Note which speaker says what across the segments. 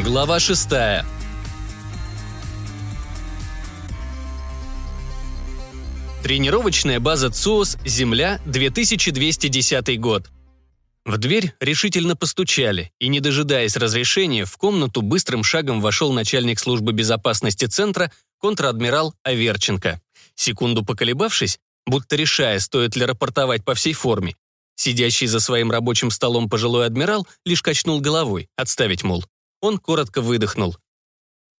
Speaker 1: Глава шестая. Тренировочная база ЦУОС «Земля», 2210 год. В дверь решительно постучали, и, не дожидаясь разрешения, в комнату быстрым шагом вошел начальник службы безопасности центра контр-адмирал Аверченко. Секунду поколебавшись, будто решая, стоит ли рапортовать по всей форме, сидящий за своим рабочим столом пожилой адмирал лишь качнул головой, отставить, мол. Он коротко выдохнул.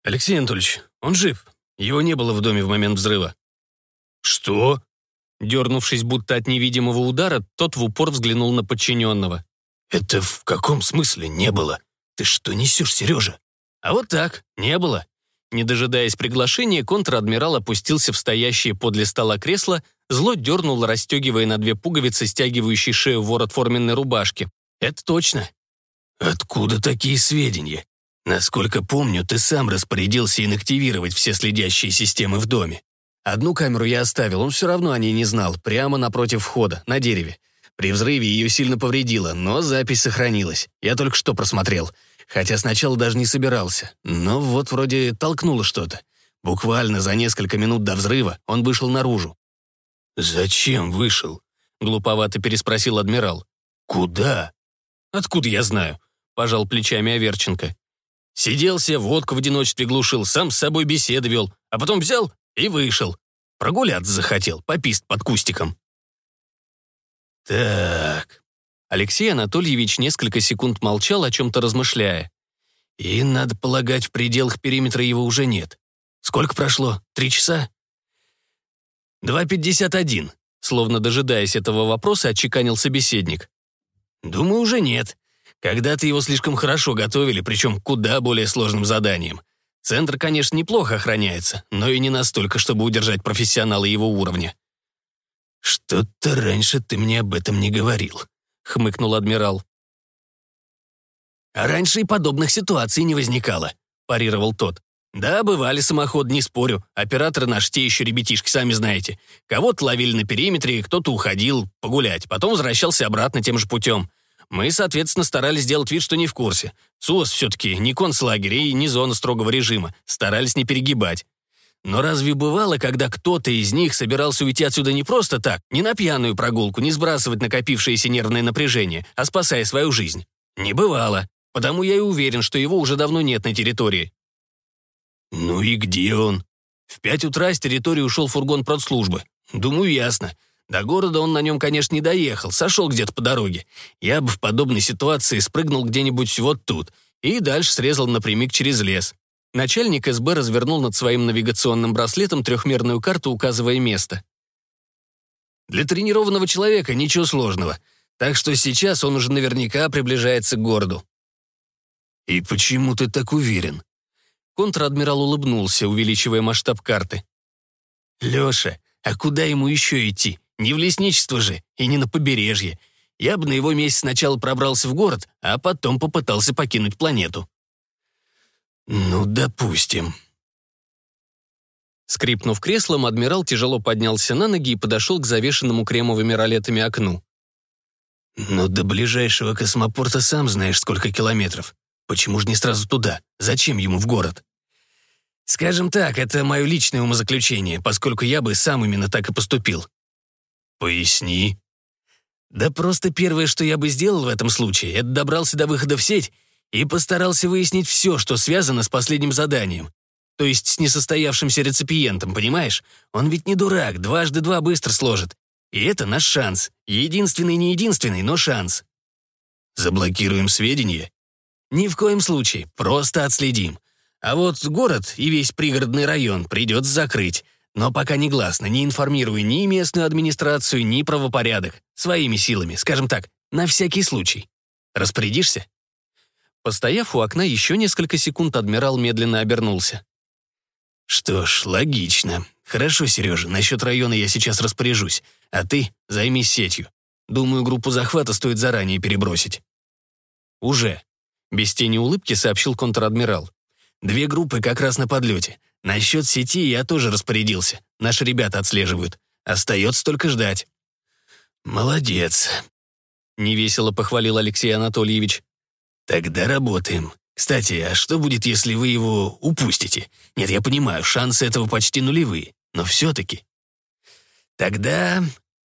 Speaker 1: «Алексей Анатольевич, он жив. Его не было в доме в момент взрыва». «Что?» Дернувшись будто от невидимого удара, тот в упор взглянул на подчиненного. «Это в каком смысле не было? Ты что несешь, Сережа?» «А вот так, не было». Не дожидаясь приглашения, контр-адмирал опустился в стоящее подле стола кресло, зло дернул, расстегивая на две пуговицы, стягивающие шею ворот форменной рубашки. «Это точно». «Откуда такие сведения? Насколько помню, ты сам распорядился инактивировать все следящие системы в доме. Одну камеру я оставил, он все равно о ней не знал, прямо напротив входа, на дереве. При взрыве ее сильно повредило, но запись сохранилась. Я только что просмотрел. Хотя сначала даже не собирался. Но вот вроде толкнуло что-то. Буквально за несколько минут до взрыва он вышел наружу. «Зачем вышел?» — глуповато переспросил адмирал. «Куда?» «Откуда я знаю?» — пожал плечами Аверченко. «Сиделся, водку в одиночестве глушил, сам с собой беседы вел, а потом взял и вышел. Прогуляться захотел, попист под кустиком. Так. Алексей Анатольевич несколько секунд молчал, о чем-то размышляя. И, надо полагать, в пределах периметра его уже нет. Сколько прошло? Три часа? Два пятьдесят один. Словно дожидаясь этого вопроса, отчеканил собеседник. Думаю, уже нет. Когда-то его слишком хорошо готовили, причем куда более сложным заданием. Центр, конечно, неплохо охраняется, но и не настолько, чтобы удержать профессионала его уровня. «Что-то раньше ты мне об этом не говорил», — хмыкнул адмирал. «А раньше и подобных ситуаций не возникало», — парировал тот. «Да, бывали самоходы, не спорю. Операторы наши те еще ребятишки, сами знаете. Кого-то ловили на периметре, кто-то уходил погулять, потом возвращался обратно тем же путем. Мы, соответственно, старались сделать вид, что не в курсе. ЦУС все-таки не концлагерь и не зона строгого режима. Старались не перегибать. Но разве бывало, когда кто-то из них собирался уйти отсюда не просто так, не на пьяную прогулку, не сбрасывать накопившееся нервное напряжение, а спасая свою жизнь? Не бывало. Потому я и уверен, что его уже давно нет на территории. Ну и где он? В пять утра с территории ушел фургон продслужбы. Думаю, ясно. До города он на нем, конечно, не доехал, сошел где-то по дороге. Я бы в подобной ситуации спрыгнул где-нибудь вот тут и дальше срезал напрямик через лес. Начальник СБ развернул над своим навигационным браслетом трехмерную карту, указывая место. Для тренированного человека ничего сложного, так что сейчас он уже наверняка приближается к городу. «И почему ты так уверен?» Контр-адмирал улыбнулся, увеличивая масштаб карты. «Леша, а куда ему еще идти? Не в лесничество же и не на побережье. Я бы на его месте сначала пробрался в город, а потом попытался покинуть планету. Ну, допустим. Скрипнув креслом, адмирал тяжело поднялся на ноги и подошел к завешенному кремовыми ролетами окну. «Ну, до ближайшего космопорта сам знаешь, сколько километров. Почему же не сразу туда? Зачем ему в город?» «Скажем так, это мое личное умозаключение, поскольку я бы сам именно так и поступил. «Поясни». «Да просто первое, что я бы сделал в этом случае, это добрался до выхода в сеть и постарался выяснить все, что связано с последним заданием. То есть с несостоявшимся реципиентом, понимаешь? Он ведь не дурак, дважды два быстро сложит. И это наш шанс. Единственный, не единственный, но шанс. Заблокируем сведения? Ни в коем случае, просто отследим. А вот город и весь пригородный район придется закрыть. Но пока негласно, не информирую ни местную администрацию, ни правопорядок. Своими силами, скажем так, на всякий случай. Распорядишься?» Постояв у окна еще несколько секунд, адмирал медленно обернулся. «Что ж, логично. Хорошо, Сережа, насчет района я сейчас распоряжусь, а ты займись сетью. Думаю, группу захвата стоит заранее перебросить». «Уже», — без тени улыбки сообщил контр-адмирал. «Две группы как раз на подлете. Насчет сети я тоже распорядился. Наши ребята отслеживают. Остается только ждать». «Молодец», — невесело похвалил Алексей Анатольевич. «Тогда работаем. Кстати, а что будет, если вы его упустите? Нет, я понимаю, шансы этого почти нулевые, но все-таки. Тогда...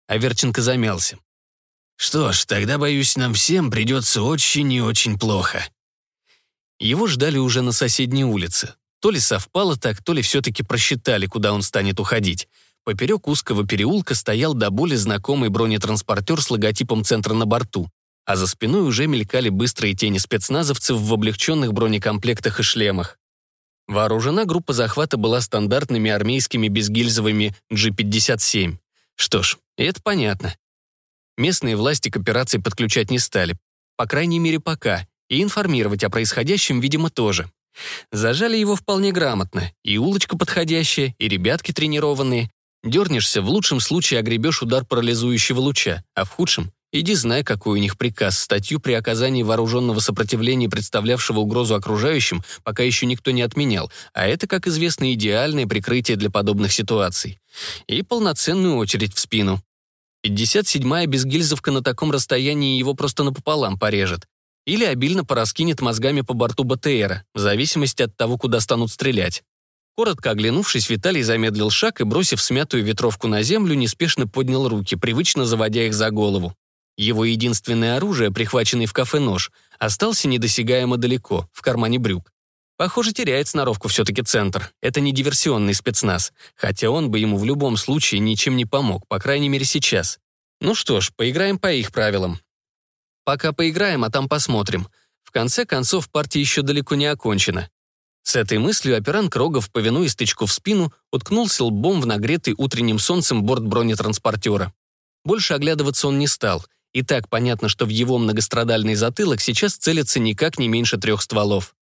Speaker 1: Аверченко замялся. Что ж, тогда, боюсь, нам всем придется очень и очень плохо. Его ждали уже на соседней улице. То ли совпало так, то ли все-таки просчитали, куда он станет уходить. Поперек узкого переулка стоял до боли знакомый бронетранспортер с логотипом центра на борту а за спиной уже мелькали быстрые тени спецназовцев в облегченных бронекомплектах и шлемах. Вооружена группа захвата была стандартными армейскими безгильзовыми G-57. Что ж, это понятно. Местные власти к операции подключать не стали, по крайней мере пока, и информировать о происходящем, видимо, тоже. Зажали его вполне грамотно, и улочка подходящая, и ребятки тренированные. Дернешься, в лучшем случае огребешь удар парализующего луча, а в худшем Иди знай, какой у них приказ. Статью при оказании вооруженного сопротивления, представлявшего угрозу окружающим, пока еще никто не отменял, а это, как известно, идеальное прикрытие для подобных ситуаций. И полноценную очередь в спину. 57-я безгильзовка на таком расстоянии его просто напополам порежет. Или обильно пораскинет мозгами по борту БТРа, в зависимости от того, куда станут стрелять. Коротко оглянувшись, Виталий замедлил шаг и, бросив смятую ветровку на землю, неспешно поднял руки, привычно заводя их за голову. Его единственное оружие, прихваченный в кафе нож, остался недосягаемо далеко, в кармане брюк. Похоже, теряет сноровку все-таки центр. Это не диверсионный спецназ, хотя он бы ему в любом случае ничем не помог, по крайней мере сейчас. Ну что ж, поиграем по их правилам. Пока поиграем, а там посмотрим. В конце концов, партия еще далеко не окончена. С этой мыслью оперант Рогов, повинуясь тычку в спину, уткнулся лбом в нагретый утренним солнцем борт бронетранспортера. Больше оглядываться он не стал — и так понятно, что в его многострадальный затылок сейчас целится никак не меньше трех стволов.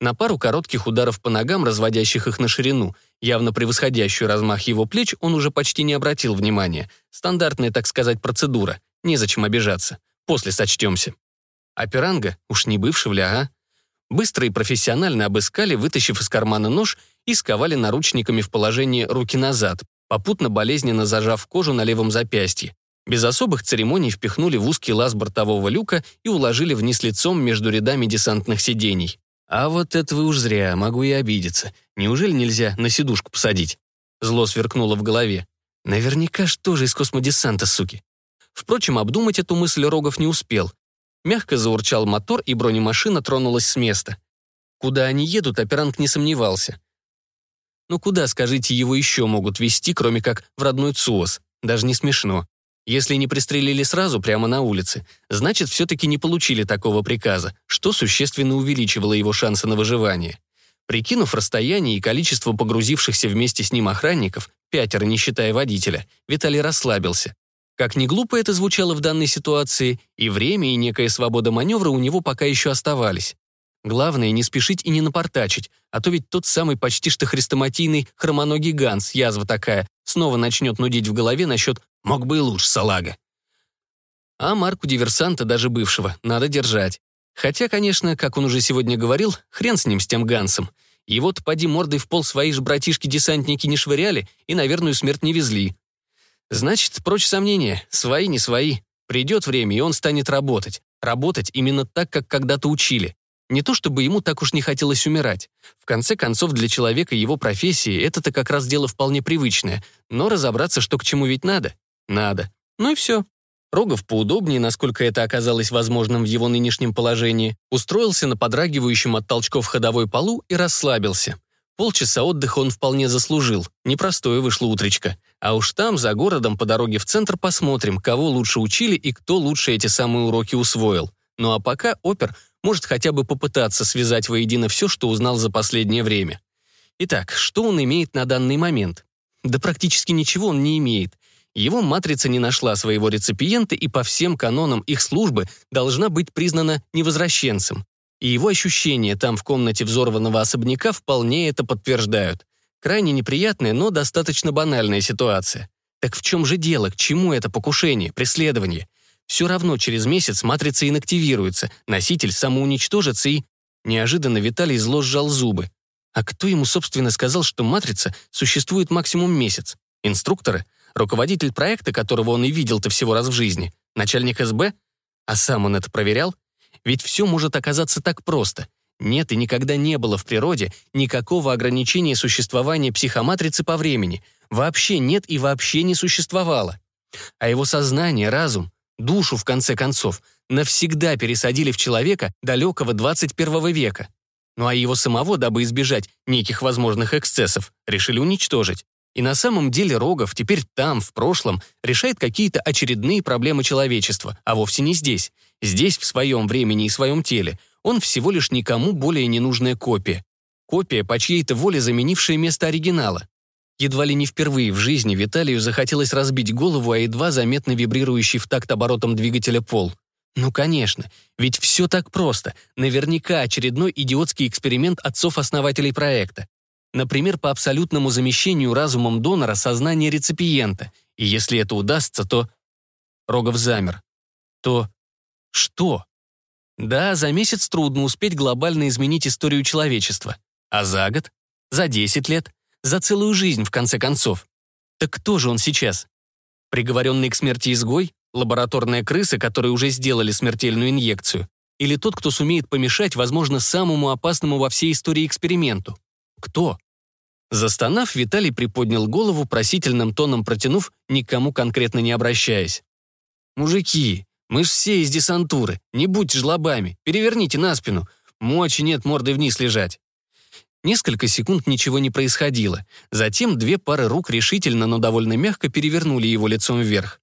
Speaker 1: На пару коротких ударов по ногам, разводящих их на ширину, явно превосходящую размах его плеч, он уже почти не обратил внимания. Стандартная, так сказать, процедура. Незачем обижаться. После сочтемся. А пиранга, уж не бывший ля, а? Быстро и профессионально обыскали, вытащив из кармана нож и сковали наручниками в положении руки назад, попутно болезненно зажав кожу на левом запястье. Без особых церемоний впихнули в узкий лаз бортового люка и уложили вниз лицом между рядами десантных сидений. А вот это вы уж зря, могу и обидеться. Неужели нельзя на сидушку посадить? Зло сверкнуло в голове. Наверняка что же из космодесанта, суки. Впрочем, обдумать эту мысль Рогов не успел. Мягко заурчал мотор, и бронемашина тронулась с места. Куда они едут, оперант не сомневался. Ну куда, скажите, его еще могут везти, кроме как в родной ЦУОС? Даже не смешно. Если не пристрелили сразу прямо на улице, значит, все-таки не получили такого приказа, что существенно увеличивало его шансы на выживание. Прикинув расстояние и количество погрузившихся вместе с ним охранников, пятеро, не считая водителя, Виталий расслабился. Как ни глупо это звучало в данной ситуации, и время, и некая свобода маневра у него пока еще оставались. Главное, не спешить и не напортачить, а то ведь тот самый почти что хрестоматийный хромоногий Ганс, язва такая, снова начнет нудить в голове насчет «мог бы и лучше, салага». А марку диверсанта, даже бывшего, надо держать. Хотя, конечно, как он уже сегодня говорил, хрен с ним, с тем Гансом. И вот поди мордой в пол свои же братишки-десантники не швыряли и на верную смерть не везли. Значит, прочь сомнения, свои не свои. Придет время, и он станет работать. Работать именно так, как когда-то учили. Не то чтобы ему так уж не хотелось умирать. В конце концов, для человека его профессии это-то как раз дело вполне привычное, но разобраться, что к чему ведь надо. Надо. Ну и все. Рогов поудобнее, насколько это оказалось возможным в его нынешнем положении, устроился на подрагивающем от толчков ходовой полу и расслабился. Полчаса отдыха он вполне заслужил. Непростое вышло утречко. А уж там, за городом, по дороге в центр, посмотрим, кого лучше учили и кто лучше эти самые уроки усвоил. Ну а пока опер может хотя бы попытаться связать воедино все, что узнал за последнее время. Итак, что он имеет на данный момент? Да практически ничего он не имеет. Его матрица не нашла своего реципиента и по всем канонам их службы должна быть признана невозвращенцем. И его ощущения там в комнате взорванного особняка вполне это подтверждают. Крайне неприятная, но достаточно банальная ситуация. Так в чем же дело, к чему это покушение, преследование? Все равно через месяц матрица инактивируется, носитель самоуничтожится и... Неожиданно Виталий зло сжал зубы. А кто ему, собственно, сказал, что матрица существует максимум месяц? Инструкторы? Руководитель проекта, которого он и видел-то всего раз в жизни? Начальник СБ? А сам он это проверял? Ведь все может оказаться так просто. Нет и никогда не было в природе никакого ограничения существования психоматрицы по времени. Вообще нет и вообще не существовало. А его сознание, разум, душу, в конце концов, навсегда пересадили в человека далекого 21 века. Ну а его самого, дабы избежать неких возможных эксцессов, решили уничтожить. И на самом деле Рогов теперь там, в прошлом, решает какие-то очередные проблемы человечества, а вовсе не здесь. Здесь, в своем времени и своем теле, он всего лишь никому более ненужная копия. Копия, по чьей-то воле заменившая место оригинала. Едва ли не впервые в жизни Виталию захотелось разбить голову о едва заметно вибрирующий в такт оборотом двигателя пол. Ну, конечно, ведь все так просто. Наверняка очередной идиотский эксперимент отцов-основателей проекта. Например, по абсолютному замещению разумом донора сознания реципиента. И если это удастся, то... Рогов замер. То что? Да, за месяц трудно успеть глобально изменить историю человечества. А за год? За 10 лет? За целую жизнь, в конце концов. Так кто же он сейчас? Приговоренный к смерти изгой? Лабораторная крыса, которой уже сделали смертельную инъекцию? Или тот, кто сумеет помешать, возможно, самому опасному во всей истории эксперименту? Кто? Застонав, Виталий приподнял голову, просительным тоном протянув, никому конкретно не обращаясь. «Мужики, мы ж все из десантуры, не будьте жлобами, переверните на спину. Мочи нет мордой вниз лежать». Несколько секунд ничего не происходило. Затем две пары рук решительно, но довольно мягко перевернули его лицом вверх.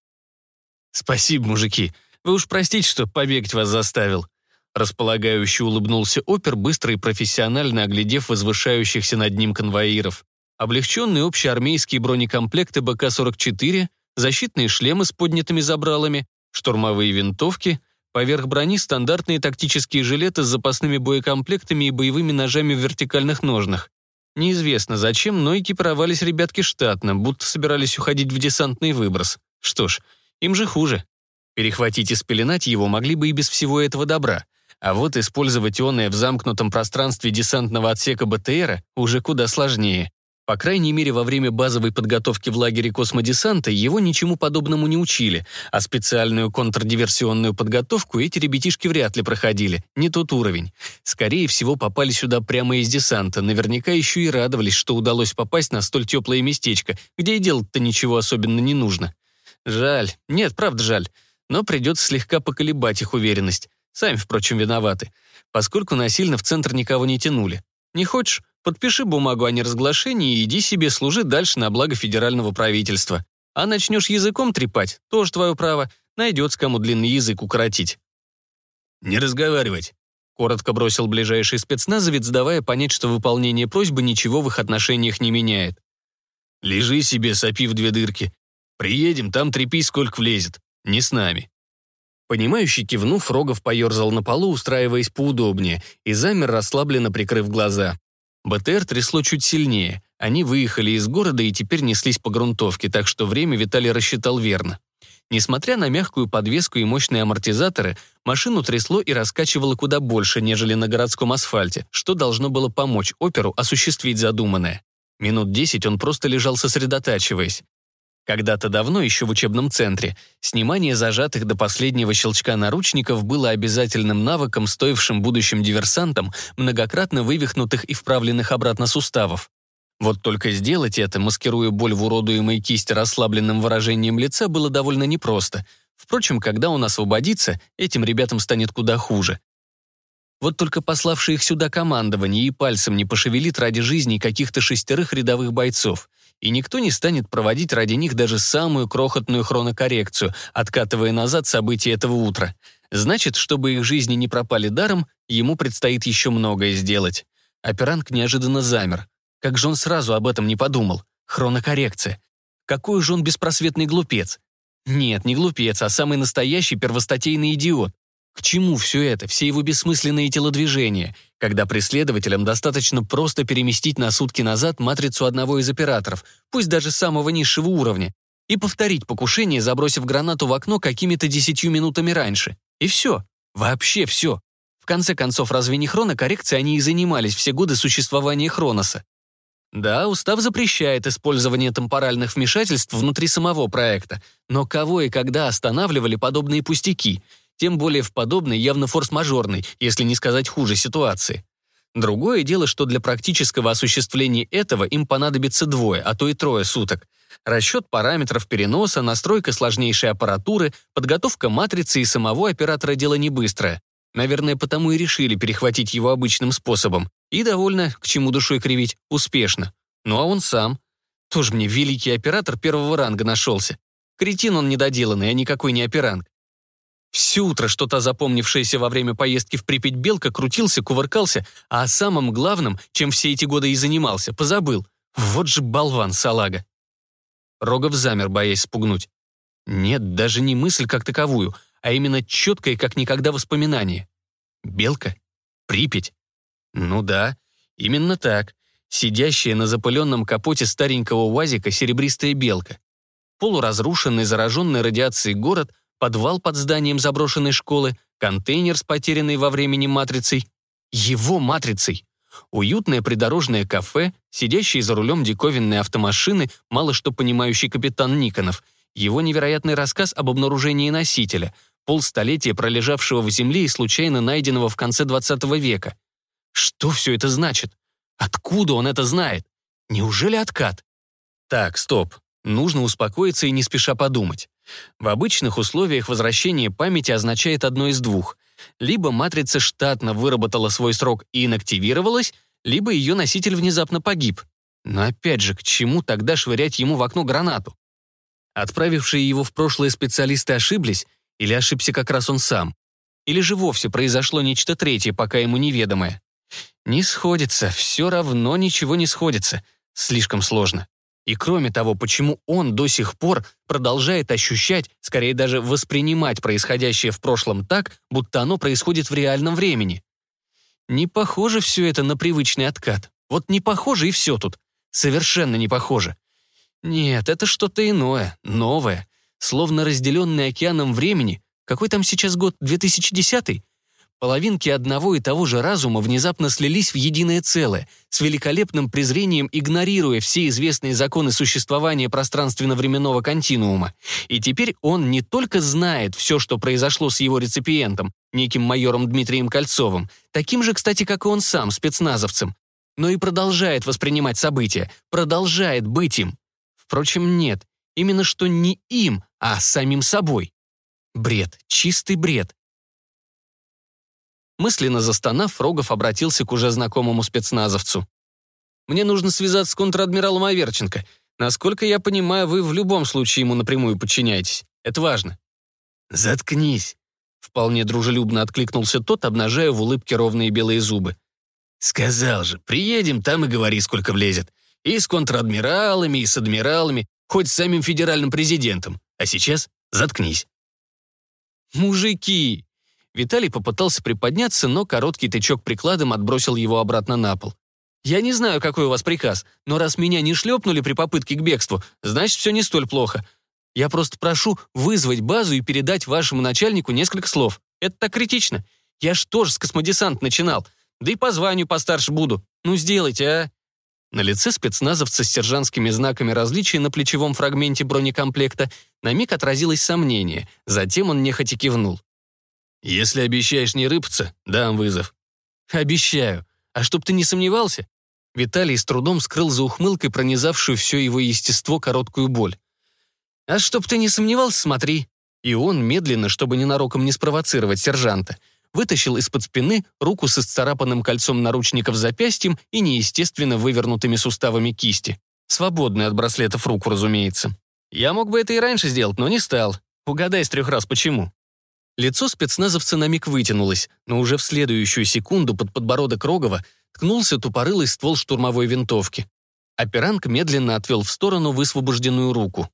Speaker 1: «Спасибо, мужики. Вы уж простите, что побегать вас заставил». Располагающе улыбнулся опер, быстро и профессионально оглядев возвышающихся над ним конвоиров. Облегченные общеармейские бронекомплекты БК-44, защитные шлемы с поднятыми забралами, штурмовые винтовки, поверх брони стандартные тактические жилеты с запасными боекомплектами и боевыми ножами в вертикальных ножнах. Неизвестно зачем, но экипировались ребятки штатно, будто собирались уходить в десантный выброс. Что ж, им же хуже. Перехватить и спеленать его могли бы и без всего этого добра. А вот использовать ионное в замкнутом пространстве десантного отсека БТРа уже куда сложнее. По крайней мере, во время базовой подготовки в лагере космодесанта его ничему подобному не учили, а специальную контрдиверсионную подготовку эти ребятишки вряд ли проходили, не тот уровень. Скорее всего, попали сюда прямо из десанта, наверняка еще и радовались, что удалось попасть на столь теплое местечко, где и делать-то ничего особенно не нужно. Жаль, нет, правда жаль, но придется слегка поколебать их уверенность. Сами, впрочем, виноваты, поскольку насильно в центр никого не тянули. Не хочешь? Подпиши бумагу о неразглашении и иди себе служи дальше на благо федерального правительства. А начнешь языком трепать, тоже твое право, найдется кому длинный язык укоротить. «Не разговаривать», — коротко бросил ближайший спецназовец, давая понять, что выполнение просьбы ничего в их отношениях не меняет. «Лежи себе, сопи в две дырки. Приедем, там трепись сколько влезет. Не с нами». Понимающий кивнув, Рогов поерзал на полу, устраиваясь поудобнее, и замер, расслабленно прикрыв глаза. БТР трясло чуть сильнее. Они выехали из города и теперь неслись по грунтовке, так что время Виталий рассчитал верно. Несмотря на мягкую подвеску и мощные амортизаторы, машину трясло и раскачивало куда больше, нежели на городском асфальте, что должно было помочь оперу осуществить задуманное. Минут десять он просто лежал сосредотачиваясь. Когда-то давно, еще в учебном центре, снимание зажатых до последнего щелчка наручников было обязательным навыком, стоившим будущим диверсантам многократно вывихнутых и вправленных обратно суставов. Вот только сделать это, маскируя боль в уродуемой кисти расслабленным выражением лица, было довольно непросто. Впрочем, когда он освободится, этим ребятам станет куда хуже. Вот только пославший их сюда командование и пальцем не пошевелит ради жизни каких-то шестерых рядовых бойцов — и никто не станет проводить ради них даже самую крохотную хронокоррекцию, откатывая назад события этого утра. Значит, чтобы их жизни не пропали даром, ему предстоит еще многое сделать. Операнг неожиданно замер. Как же он сразу об этом не подумал? Хронокоррекция. Какой же он беспросветный глупец. Нет, не глупец, а самый настоящий первостатейный идиот. К чему все это, все его бессмысленные телодвижения, когда преследователям достаточно просто переместить на сутки назад матрицу одного из операторов, пусть даже самого низшего уровня, и повторить покушение, забросив гранату в окно какими-то десятью минутами раньше. И все. Вообще все. В конце концов, разве не хронокоррекцией они и занимались все годы существования Хроноса? Да, устав запрещает использование темпоральных вмешательств внутри самого проекта, но кого и когда останавливали подобные пустяки — тем более в подобной, явно форс-мажорной, если не сказать хуже ситуации. Другое дело, что для практического осуществления этого им понадобится двое, а то и трое суток. Расчет параметров переноса, настройка сложнейшей аппаратуры, подготовка матрицы и самого оператора дело не быстрое. Наверное, потому и решили перехватить его обычным способом. И довольно, к чему душой кривить, успешно. Ну а он сам. Тоже мне великий оператор первого ранга нашелся. Кретин он недоделанный, а никакой не операнг. Все утро что-то запомнившееся во время поездки в Припять Белка крутился, кувыркался, а о самом главном, чем все эти годы и занимался, позабыл. Вот же болван, салага. Рогов замер, боясь спугнуть. Нет, даже не мысль как таковую, а именно четкое, как никогда, воспоминание. Белка? Припять? Ну да, именно так. Сидящая на запыленном капоте старенького УАЗика серебристая белка. Полуразрушенный, зараженный радиацией город, подвал под зданием заброшенной школы, контейнер с потерянной во времени матрицей. Его матрицей. Уютное придорожное кафе, сидящий за рулем диковинной автомашины, мало что понимающий капитан Никонов, его невероятный рассказ об обнаружении носителя, полстолетия пролежавшего в земле и случайно найденного в конце 20 века. Что все это значит? Откуда он это знает? Неужели откат? Так, стоп. Нужно успокоиться и не спеша подумать. В обычных условиях возвращение памяти означает одно из двух. Либо матрица штатно выработала свой срок и инактивировалась, либо ее носитель внезапно погиб. Но опять же, к чему тогда швырять ему в окно гранату? Отправившие его в прошлое специалисты ошиблись, или ошибся как раз он сам? Или же вовсе произошло нечто третье, пока ему неведомое? Не сходится, все равно ничего не сходится. Слишком сложно. И кроме того, почему он до сих пор продолжает ощущать, скорее даже воспринимать происходящее в прошлом так, будто оно происходит в реальном времени? Не похоже все это на привычный откат. Вот не похоже и все тут. Совершенно не похоже. Нет, это что-то иное, новое. Словно разделенный океаном времени. Какой там сейчас год, 2010 -й? Половинки одного и того же разума внезапно слились в единое целое, с великолепным презрением игнорируя все известные законы существования пространственно-временного континуума. И теперь он не только знает все, что произошло с его реципиентом, неким майором Дмитрием Кольцовым, таким же, кстати, как и он сам, спецназовцем, но и продолжает воспринимать события, продолжает быть им. Впрочем, нет, именно что не им, а самим собой. Бред, чистый бред. Мысленно застонав, Рогов обратился к уже знакомому спецназовцу. «Мне нужно связаться с контр-адмиралом Аверченко. Насколько я понимаю, вы в любом случае ему напрямую подчиняетесь. Это важно». «Заткнись», — вполне дружелюбно откликнулся тот, обнажая в улыбке ровные белые зубы. «Сказал же, приедем, там и говори, сколько влезет. И с контр-адмиралами, и с адмиралами, хоть с самим федеральным президентом. А сейчас заткнись». «Мужики!» Виталий попытался приподняться, но короткий тычок прикладом отбросил его обратно на пол. «Я не знаю, какой у вас приказ, но раз меня не шлепнули при попытке к бегству, значит, все не столь плохо. Я просто прошу вызвать базу и передать вашему начальнику несколько слов. Это так критично. Я ж тоже с космодесант начинал. Да и по званию постарше буду. Ну, сделайте, а?» На лице спецназовца с сержантскими знаками различия на плечевом фрагменте бронекомплекта на миг отразилось сомнение, затем он нехотя кивнул. «Если обещаешь не рыпаться, дам вызов». «Обещаю. А чтоб ты не сомневался?» Виталий с трудом скрыл за ухмылкой пронизавшую все его естество короткую боль. «А чтоб ты не сомневался, смотри». И он, медленно, чтобы ненароком не спровоцировать сержанта, вытащил из-под спины руку с исцарапанным кольцом наручников запястьем и неестественно вывернутыми суставами кисти. Свободную от браслетов руку, разумеется. Я мог бы это и раньше сделать, но не стал. Угадай с трех раз почему. Лицо спецназовца на миг вытянулось, но уже в следующую секунду под подбородок Рогова ткнулся тупорылый ствол штурмовой винтовки. Операнг медленно отвел в сторону высвобожденную руку.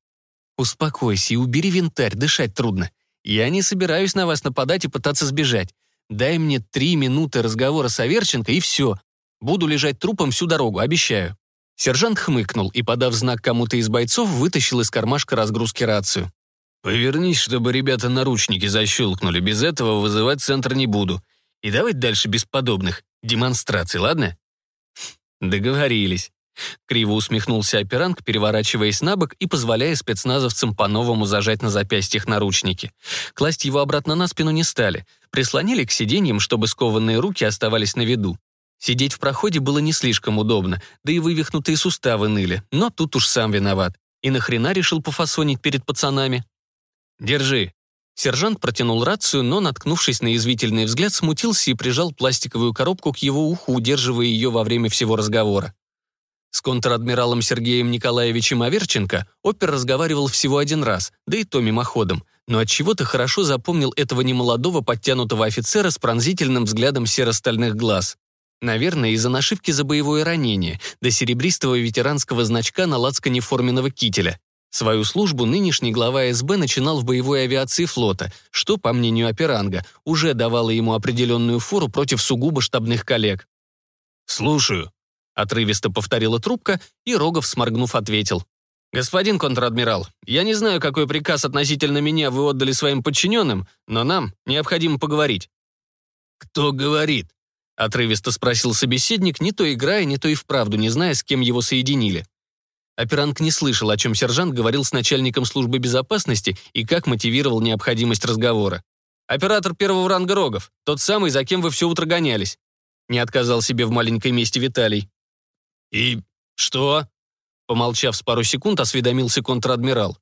Speaker 1: «Успокойся и убери винтарь, дышать трудно. Я не собираюсь на вас нападать и пытаться сбежать. Дай мне три минуты разговора с Аверченко, и все. Буду лежать трупом всю дорогу, обещаю». Сержант хмыкнул и, подав знак кому-то из бойцов, вытащил из кармашка разгрузки рацию. Повернись, чтобы ребята наручники защелкнули. Без этого вызывать центр не буду. И давай дальше без подобных демонстраций, ладно? Договорились. Криво усмехнулся операнг, переворачиваясь на бок и позволяя спецназовцам по-новому зажать на запястьях наручники. Класть его обратно на спину не стали. Прислонили к сиденьям, чтобы скованные руки оставались на виду. Сидеть в проходе было не слишком удобно, да и вывихнутые суставы ныли, но тут уж сам виноват. И нахрена решил пофасонить перед пацанами? «Держи». Сержант протянул рацию, но, наткнувшись на язвительный взгляд, смутился и прижал пластиковую коробку к его уху, удерживая ее во время всего разговора. С контр-адмиралом Сергеем Николаевичем Аверченко опер разговаривал всего один раз, да и то мимоходом, но отчего-то хорошо запомнил этого немолодого подтянутого офицера с пронзительным взглядом серо-стальных глаз. Наверное, из-за нашивки за боевое ранение, до серебристого ветеранского значка на лацкане форменного кителя. Свою службу нынешний глава СБ начинал в боевой авиации флота, что, по мнению Аперанга, уже давало ему определенную фору против сугубо штабных коллег. «Слушаю», — отрывисто повторила трубка, и Рогов, сморгнув, ответил. «Господин контр-адмирал, я не знаю, какой приказ относительно меня вы отдали своим подчиненным, но нам необходимо поговорить». «Кто говорит?» — отрывисто спросил собеседник, не то играя, не то и вправду, не зная, с кем его соединили. Операнг не слышал, о чем сержант говорил с начальником службы безопасности и как мотивировал необходимость разговора. «Оператор первого ранга Рогов, тот самый, за кем вы все утро гонялись», не отказал себе в маленькой месте Виталий. «И что?» Помолчав с пару секунд, осведомился контр-адмирал.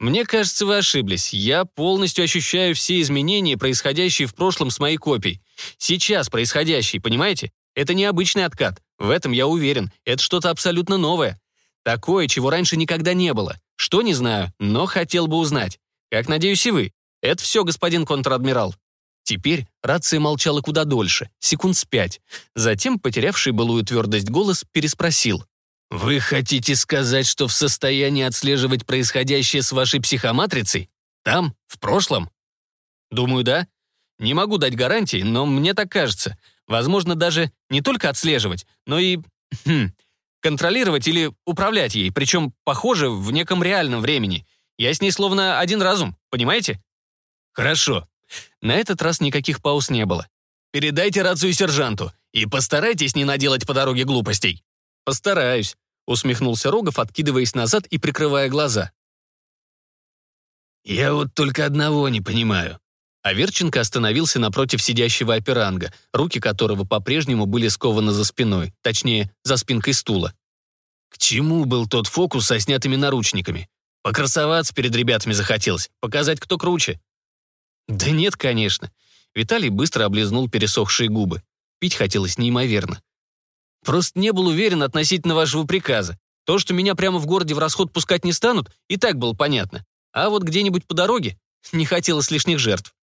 Speaker 1: «Мне кажется, вы ошиблись. Я полностью ощущаю все изменения, происходящие в прошлом с моей копией. Сейчас происходящие, понимаете? Это необычный откат. В этом я уверен. Это что-то абсолютно новое. Такое, чего раньше никогда не было. Что, не знаю, но хотел бы узнать. Как, надеюсь, и вы. Это все, господин контр-адмирал». Теперь рация молчала куда дольше, секунд с пять. Затем, потерявший былую твердость голос, переспросил. «Вы хотите сказать, что в состоянии отслеживать происходящее с вашей психоматрицей? Там, в прошлом?» «Думаю, да. Не могу дать гарантии, но мне так кажется. Возможно, даже не только отслеживать, но и... Хм, контролировать или управлять ей, причем, похоже, в неком реальном времени. Я с ней словно один разум, понимаете?» «Хорошо». На этот раз никаких пауз не было. «Передайте рацию сержанту и постарайтесь не наделать по дороге глупостей». «Постараюсь», — усмехнулся Рогов, откидываясь назад и прикрывая глаза. «Я вот только одного не понимаю». Аверченко остановился напротив сидящего операнга, руки которого по-прежнему были скованы за спиной, точнее, за спинкой стула. К чему был тот фокус со снятыми наручниками? Покрасоваться перед ребятами захотелось, показать, кто круче. Да нет, конечно. Виталий быстро облизнул пересохшие губы. Пить хотелось неимоверно. Просто не был уверен относительно вашего приказа. То, что меня прямо в городе в расход пускать не станут, и так было понятно. А вот где-нибудь по дороге не хотелось лишних жертв.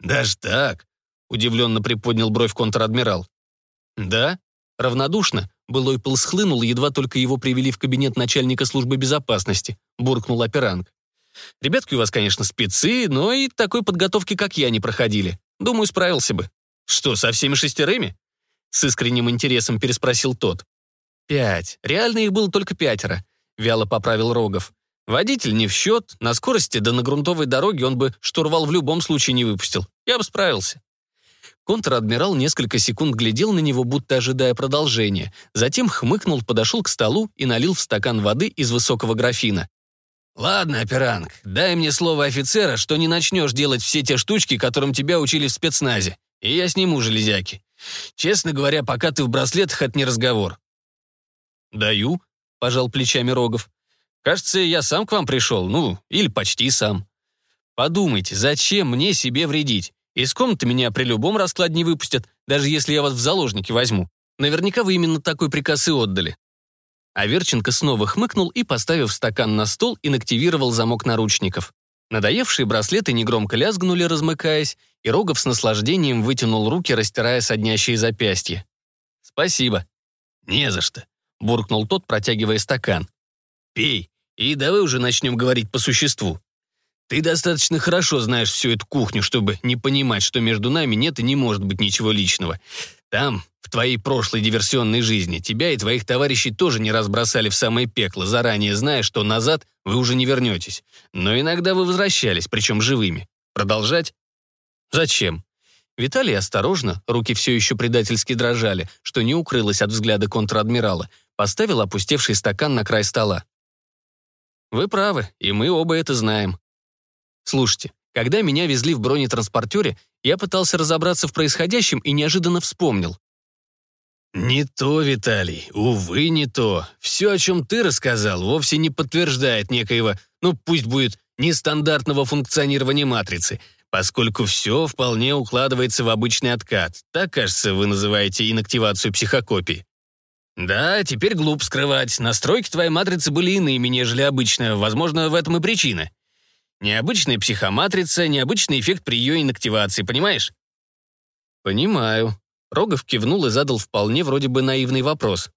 Speaker 1: «Даже так?» — удивленно приподнял бровь контр-адмирал. «Да?» Равнодушно, былой пыл схлынул, едва только его привели в кабинет начальника службы безопасности, буркнул операнг. «Ребятки у вас, конечно, спецы, но и такой подготовки, как я, не проходили. Думаю, справился бы». «Что, со всеми шестерыми?» С искренним интересом переспросил тот. «Пять. Реально их было только пятеро», — вяло поправил Рогов. «Водитель не в счет, на скорости да на грунтовой дороге он бы штурвал в любом случае не выпустил. Я бы справился». Контр-адмирал несколько секунд глядел на него, будто ожидая продолжения. Затем хмыкнул, подошел к столу и налил в стакан воды из высокого графина. «Ладно, операнг, дай мне слово офицера, что не начнешь делать все те штучки, которым тебя учили в спецназе, и я сниму железяки. Честно говоря, пока ты в браслетах, это не разговор». «Даю», — пожал плечами Рогов. «Кажется, я сам к вам пришел, ну, или почти сам. Подумайте, зачем мне себе вредить? Из комнаты меня при любом раскладе не выпустят, даже если я вас в заложники возьму. Наверняка вы именно такой приказ и отдали». Аверченко снова хмыкнул и, поставив стакан на стол, инактивировал замок наручников. Надоевшие браслеты негромко лязгнули, размыкаясь, и Рогов с наслаждением вытянул руки, растирая соднящие запястья. «Спасибо». «Не за что», — буркнул тот, протягивая стакан. «Пей, и давай уже начнем говорить по существу. Ты достаточно хорошо знаешь всю эту кухню, чтобы не понимать, что между нами нет и не может быть ничего личного. Там, в твоей прошлой диверсионной жизни, тебя и твоих товарищей тоже не разбросали в самое пекло, заранее зная, что назад вы уже не вернетесь. Но иногда вы возвращались, причем живыми. Продолжать? Зачем? Виталий осторожно, руки все еще предательски дрожали, что не укрылось от взгляда контр-адмирала, поставил опустевший стакан на край стола. «Вы правы, и мы оба это знаем. Слушайте, когда меня везли в бронетранспортере, я пытался разобраться в происходящем и неожиданно вспомнил. «Не то, Виталий, увы, не то. Все, о чем ты рассказал, вовсе не подтверждает некоего, ну пусть будет нестандартного функционирования матрицы, поскольку все вполне укладывается в обычный откат. Так, кажется, вы называете инактивацию психокопии. Да, теперь глуп скрывать. Настройки твоей матрицы были иными, нежели обычно. Возможно, в этом и причина. Необычная психоматрица, необычный эффект при ее инактивации, понимаешь? Понимаю. Рогов кивнул и задал вполне вроде бы наивный вопрос.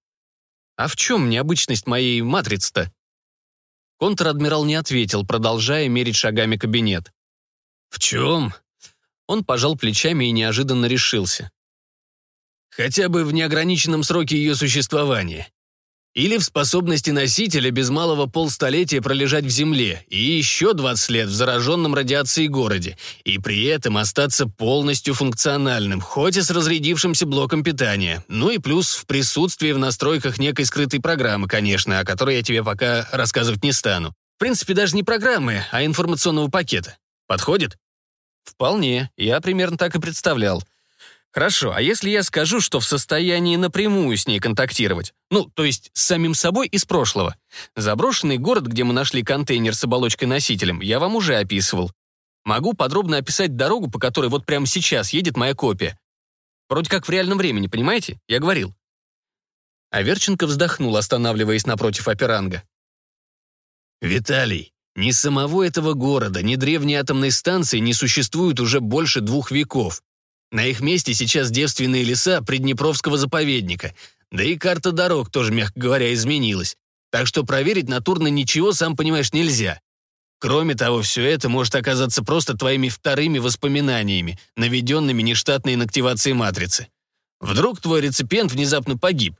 Speaker 1: «А в чем необычность моей матрицы-то?» Контр-адмирал не ответил, продолжая мерить шагами кабинет. «В чем?» Он пожал плечами и неожиданно решился. «Хотя бы в неограниченном сроке ее существования или в способности носителя без малого полстолетия пролежать в земле и еще 20 лет в зараженном радиацией городе, и при этом остаться полностью функциональным, хоть и с разрядившимся блоком питания. Ну и плюс в присутствии в настройках некой скрытой программы, конечно, о которой я тебе пока рассказывать не стану. В принципе, даже не программы, а информационного пакета. Подходит? Вполне, я примерно так и представлял. Хорошо, а если я скажу, что в состоянии напрямую с ней контактировать? Ну, то есть с самим собой из прошлого. Заброшенный город, где мы нашли контейнер с оболочкой-носителем, я вам уже описывал. Могу подробно описать дорогу, по которой вот прямо сейчас едет моя копия. Вроде как в реальном времени, понимаете? Я говорил. Аверченко вздохнул, останавливаясь напротив операнга. «Виталий, ни самого этого города, ни древней атомной станции не существует уже больше двух веков. На их месте сейчас девственные леса Приднепровского заповедника. Да и карта дорог тоже, мягко говоря, изменилась. Так что проверить натурно ничего, сам понимаешь, нельзя. Кроме того, все это может оказаться просто твоими вторыми воспоминаниями, наведенными нештатной инактивацией матрицы. Вдруг твой реципиент внезапно погиб.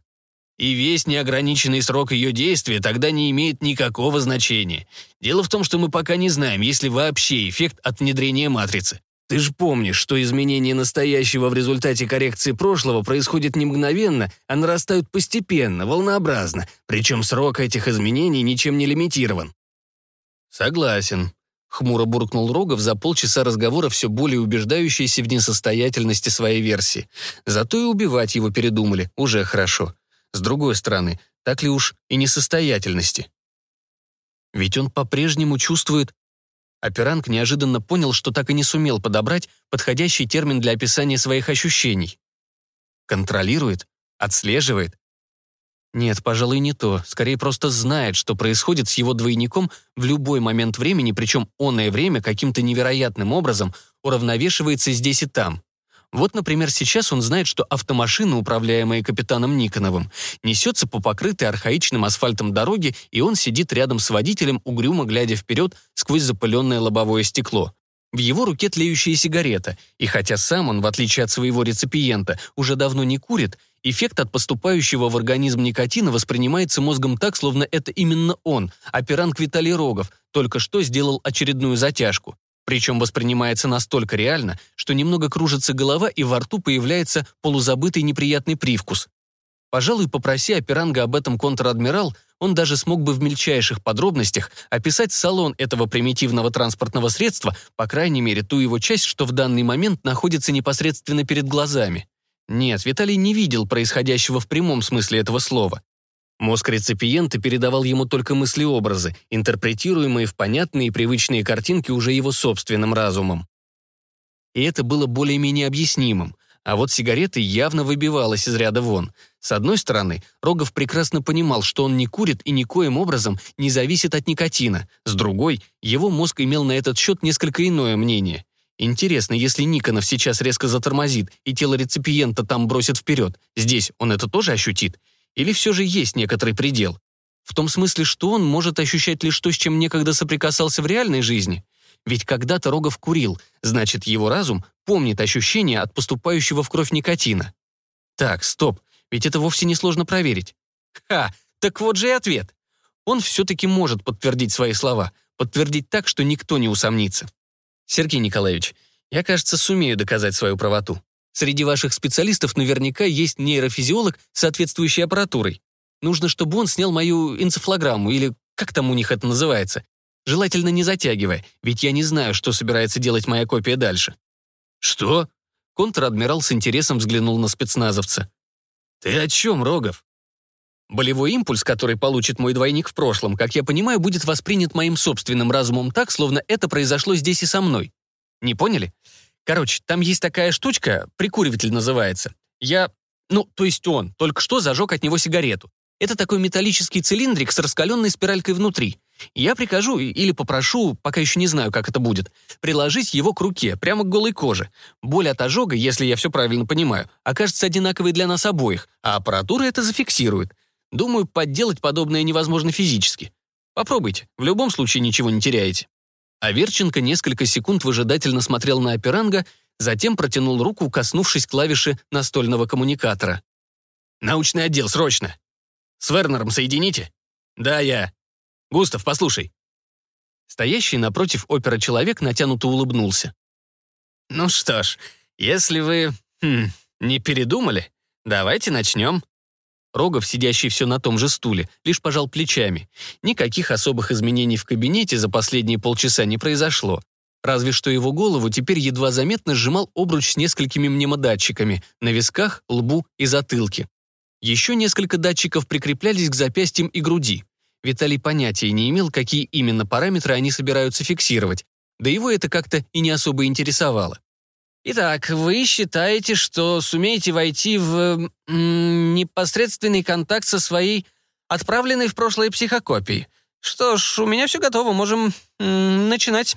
Speaker 1: И весь неограниченный срок ее действия тогда не имеет никакого значения. Дело в том, что мы пока не знаем, есть ли вообще эффект от внедрения матрицы. Ты же помнишь, что изменения настоящего в результате коррекции прошлого происходят не мгновенно, а нарастают постепенно, волнообразно, причем срок этих изменений ничем не лимитирован. Согласен. Хмуро буркнул Рогов за полчаса разговора, все более убеждающийся в несостоятельности своей версии. Зато и убивать его передумали, уже хорошо. С другой стороны, так ли уж и несостоятельности? Ведь он по-прежнему чувствует Операнг неожиданно понял, что так и не сумел подобрать подходящий термин для описания своих ощущений. Контролирует? Отслеживает? Нет, пожалуй, не то. Скорее, просто знает, что происходит с его двойником в любой момент времени, причем онное время каким-то невероятным образом уравновешивается здесь и там. Вот, например, сейчас он знает, что автомашина, управляемая капитаном Никоновым, несется по покрытой архаичным асфальтом дороге, и он сидит рядом с водителем, угрюмо глядя вперед сквозь запыленное лобовое стекло. В его руке тлеющая сигарета, и хотя сам он, в отличие от своего реципиента, уже давно не курит, эффект от поступающего в организм никотина воспринимается мозгом так, словно это именно он, оперант Виталий Рогов, только что сделал очередную затяжку. Причем воспринимается настолько реально, что немного кружится голова и во рту появляется полузабытый неприятный привкус. Пожалуй, попроси операнга об этом контр-адмирал, он даже смог бы в мельчайших подробностях описать салон этого примитивного транспортного средства, по крайней мере, ту его часть, что в данный момент находится непосредственно перед глазами. Нет, Виталий не видел происходящего в прямом смысле этого слова. Мозг реципиента передавал ему только мысли-образы, интерпретируемые в понятные и привычные картинки уже его собственным разумом. И это было более-менее объяснимым. А вот сигарета явно выбивалась из ряда вон. С одной стороны, Рогов прекрасно понимал, что он не курит и никоим образом не зависит от никотина. С другой, его мозг имел на этот счет несколько иное мнение. Интересно, если Никонов сейчас резко затормозит и тело реципиента там бросит вперед, здесь он это тоже ощутит? Или все же есть некоторый предел? В том смысле, что он может ощущать лишь то, с чем некогда соприкасался в реальной жизни? Ведь когда-то Рогов курил, значит, его разум помнит ощущение от поступающего в кровь никотина. Так, стоп, ведь это вовсе не сложно проверить. Ха, так вот же и ответ. Он все-таки может подтвердить свои слова, подтвердить так, что никто не усомнится. Сергей Николаевич, я, кажется, сумею доказать свою правоту. Среди ваших специалистов наверняка есть нейрофизиолог с соответствующей аппаратурой. Нужно, чтобы он снял мою энцефалограмму, или как там у них это называется. Желательно не затягивая, ведь я не знаю, что собирается делать моя копия дальше». «Что?» Контр-адмирал с интересом взглянул на спецназовца. «Ты о чем, Рогов?» Болевой импульс, который получит мой двойник в прошлом, как я понимаю, будет воспринят моим собственным разумом так, словно это произошло здесь и со мной. Не поняли? Короче, там есть такая штучка, прикуриватель называется. Я, ну, то есть он, только что зажег от него сигарету. Это такой металлический цилиндрик с раскаленной спиралькой внутри. Я прикажу или попрошу, пока еще не знаю, как это будет, приложить его к руке, прямо к голой коже. Боль от ожога, если я все правильно понимаю, окажется одинаковой для нас обоих, а аппаратура это зафиксирует. Думаю, подделать подобное невозможно физически. Попробуйте, в любом случае ничего не теряете. Аверченко несколько секунд выжидательно смотрел на операнга, затем протянул руку, коснувшись клавиши настольного коммуникатора. «Научный отдел, срочно! С Вернером соедините?» «Да, я. Густав, послушай». Стоящий напротив опера человек натянуто улыбнулся. «Ну что ж, если вы хм, не передумали, давайте начнем». Рогов, сидящий все на том же стуле, лишь пожал плечами. Никаких особых изменений в кабинете за последние полчаса не произошло. Разве что его голову теперь едва заметно сжимал обруч с несколькими мнемодатчиками на висках, лбу и затылке. Еще несколько датчиков прикреплялись к запястьям и груди. Виталий понятия не имел, какие именно параметры они собираются фиксировать, да его это как-то и не особо интересовало. Итак, вы считаете, что сумеете войти в непосредственный контакт со своей отправленной в прошлое психокопией? Что ж, у меня все готово, можем м, начинать.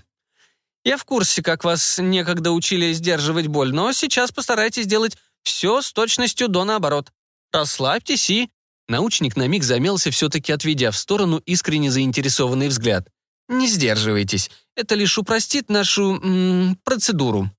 Speaker 1: Я в курсе, как вас некогда учили сдерживать боль, но сейчас постарайтесь сделать все с точностью до наоборот. Расслабьтесь и... Научник на миг замялся, все-таки отведя в сторону искренне заинтересованный взгляд. Не сдерживайтесь, это лишь упростит нашу м, процедуру.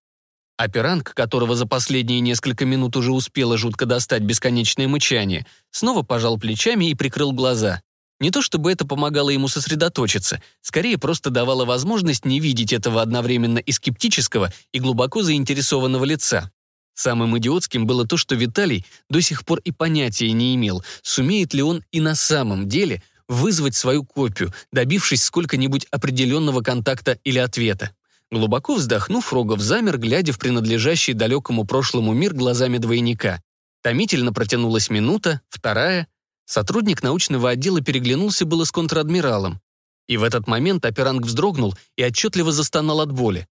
Speaker 1: Операнг, которого за последние несколько минут уже успело жутко достать бесконечное мычание, снова пожал плечами и прикрыл глаза. Не то чтобы это помогало ему сосредоточиться, скорее просто давало возможность не видеть этого одновременно и скептического, и глубоко заинтересованного лица. Самым идиотским было то, что Виталий до сих пор и понятия не имел, сумеет ли он и на самом деле вызвать свою копию, добившись сколько-нибудь определенного контакта или ответа. Глубоко вздохнув, Рогов замер, глядя в принадлежащий далекому прошлому мир глазами двойника. Томительно протянулась минута, вторая. Сотрудник научного отдела переглянулся было с контр-адмиралом. И в этот момент операнг вздрогнул и отчетливо застонал от боли.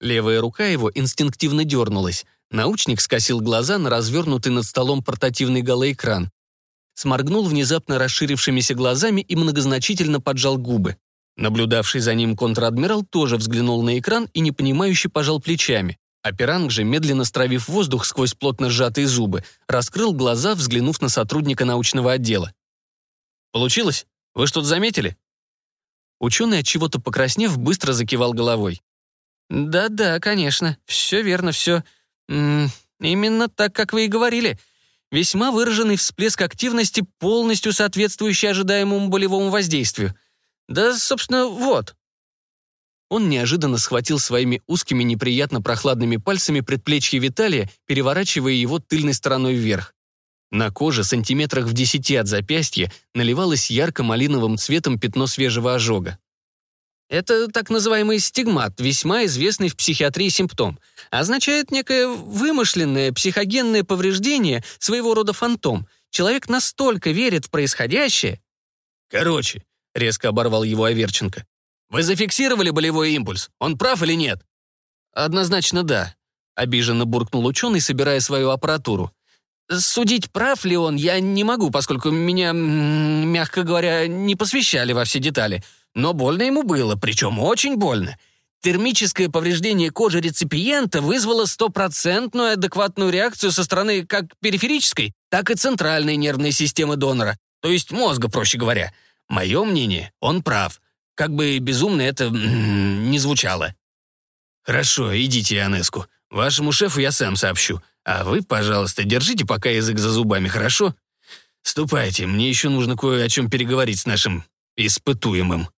Speaker 1: Левая рука его инстинктивно дернулась. Научник скосил глаза на развернутый над столом портативный голоэкран. Сморгнул внезапно расширившимися глазами и многозначительно поджал губы. Наблюдавший за ним контр-адмирал тоже взглянул на экран и непонимающе пожал плечами. Операнг же, медленно стравив воздух сквозь плотно сжатые зубы, раскрыл глаза, взглянув на сотрудника научного отдела. «Получилось? Вы что-то заметили?» Ученый, от чего то покраснев, быстро закивал головой. «Да-да, конечно. Все верно, все. М -м, именно так, как вы и говорили. Весьма выраженный всплеск активности, полностью соответствующий ожидаемому болевому воздействию. Да, собственно, вот». Он неожиданно схватил своими узкими неприятно прохладными пальцами предплечье Виталия, переворачивая его тыльной стороной вверх. На коже, сантиметрах в десяти от запястья, наливалось ярко-малиновым цветом пятно свежего ожога. Это так называемый стигмат, весьма известный в психиатрии симптом. Означает некое вымышленное психогенное повреждение, своего рода фантом. Человек настолько верит в происходящее. Короче, резко оборвал его Аверченко. «Вы зафиксировали болевой импульс? Он прав или нет?» «Однозначно да», — обиженно буркнул ученый, собирая свою аппаратуру. «Судить, прав ли он, я не могу, поскольку меня, мягко говоря, не посвящали во все детали. Но больно ему было, причем очень больно. Термическое повреждение кожи реципиента вызвало стопроцентную адекватную реакцию со стороны как периферической, так и центральной нервной системы донора, то есть мозга, проще говоря. Мое мнение, он прав. Как бы безумно это не звучало. Хорошо, идите, Ионеску. Вашему шефу я сам сообщу. А вы, пожалуйста, держите пока язык за зубами, хорошо? Ступайте, мне еще нужно кое о чем переговорить с нашим испытуемым.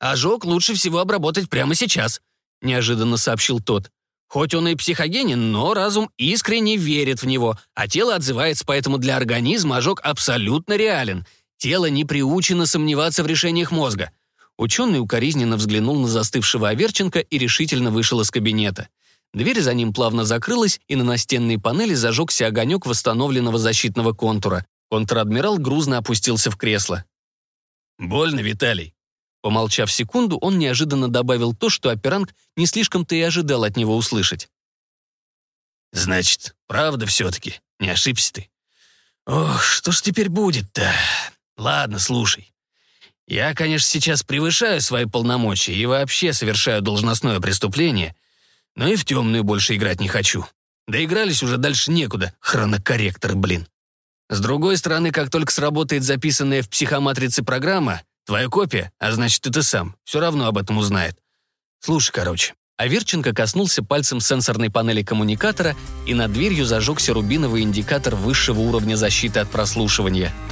Speaker 1: Ожог лучше всего обработать прямо сейчас, неожиданно сообщил тот. Хоть он и психогенен, но разум искренне верит в него, а тело отзывается, поэтому для организма ожог абсолютно реален — Тело не приучено сомневаться в решениях мозга. Ученый укоризненно взглянул на застывшего Аверченко и решительно вышел из кабинета. Дверь за ним плавно закрылась, и на настенной панели зажегся огонек восстановленного защитного контура. Контр-адмирал грузно опустился в кресло. «Больно, Виталий?» Помолчав секунду, он неожиданно добавил то, что операнг не слишком-то и ожидал от него услышать. «Значит, правда все-таки, не ошибся ты. Ох, что ж теперь будет-то? Ладно, слушай. Я, конечно, сейчас превышаю свои полномочия и вообще совершаю должностное преступление, но и в темную больше играть не хочу. Доигрались уже дальше некуда, хронокорректоры, блин. С другой стороны, как только сработает записанная в психоматрице программа, твоя копия, а значит и ты сам, все равно об этом узнает. Слушай, короче. Аверченко коснулся пальцем сенсорной панели коммуникатора, и над дверью зажегся рубиновый индикатор высшего уровня защиты от прослушивания —